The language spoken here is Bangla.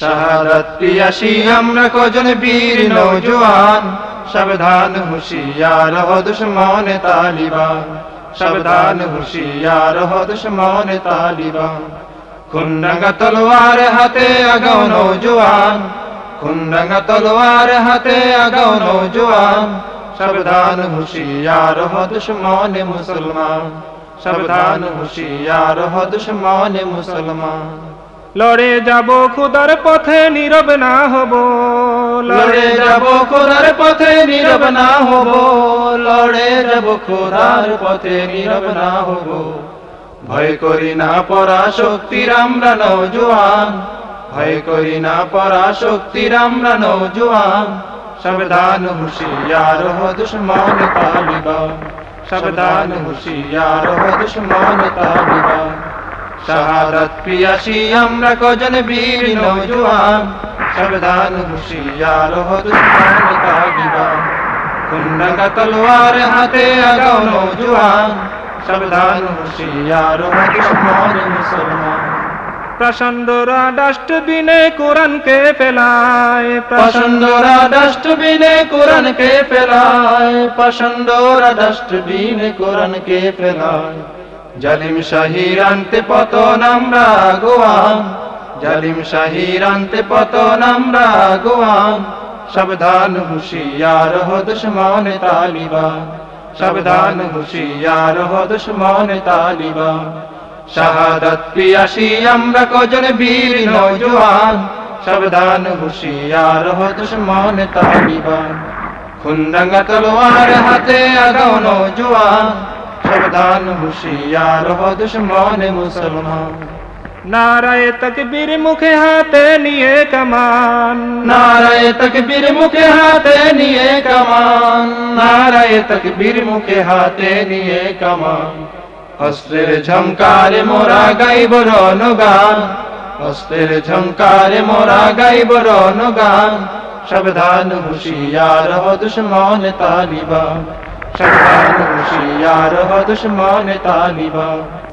শাহাদাত পিয়াসী আমরা কজন বীর নৌজওয়ান সাবধান হুশিয়ার, হো দুশ্মন তালিবান। সাবধান হুশিয়ার, হো দুশ্মন তালিবান। খুন্ডাঙ্গা তলোয়ার হাতে আগাও নৌজওয়ান খুন্ডাঙ্গা তলোয়ার হাতে আগাও নৌজওয়ান সাবধান হুশিয়ার, হো দুশ্মন মুসলমান। সাবধান হুশিয়ার দুশ্মন মুসলমান। লড়ে যাব খুদার পথে নীরব না হব, লড়ে যাব খোদার পথে নীরব না হব, লড়ে যাব খোদার পথে নীরব না হব। ভয় করি না পরা শক্তির আমরা নৌজওয়ান, ভয় করি না পরা শক্তির আমরা নৌজওয়ান। সাবধান হুশিয়ার হো দুশ্মন তালিবান, সাবধান হুশিয়ার হো দুশ্মন তালিবান। শাহাদাত পিয়াসী আমরা কজন বীর নৌজওয়ান সাবধান হুশিয়ার হো দুশ্মন তালিবান কুন্ডাঙ্গা তলোয়ার হাতে আগাও নৌজওয়ান সাবধান হুশিয়ার হো দুশ্মন মুসলমান। প্রচন্ডরা ডাস্টবিনে কোরআনকে ফেলায়। পছন্দরা ডাস্টবিনে কোরআনকে ফেলায়। পছন্দরা ডাস্টবিনে কোরআনকে ফেলায়। জালিম শাহির আনতে পতন আমরা গোয়ান জালিম শাহির আনতে পতন আমরা গোয়ান সাবধান হুশিয়ার হো দুশ্মন তালিবান। সাবধান হুশিয়ার হো দুশ্মন তালিবান। শাহাদাত পিয়াসী আমরা কজন বীর নৌজওয়ান সাবধান হুশিয়ার হো দুশ্মন তালিবান। খুন্ডাঙ্গা তলোয়ার হাতে আগাও নৌজওয়ান সাবধান হুশিয়ার হো দুশ্মন মুসলমান। নারায় তকবীর মুখে হাতে নিয়ে কামান। নারায় তকবীর মুখে হাতে নিয়ে কামান। নারায় তকবীর মুখে হাতে নিয়ে কামান। অস্ত্রের ঝঙ্কারে মোরা গাইব রনগান অস্ত্রের ঝঙ্কারে মোরা গাইব রনগান সাবধান হুশিয়ার হো দুশ্মন তালিবান। সাবধান হুশিয়ার হো দুশ্মন তালিবান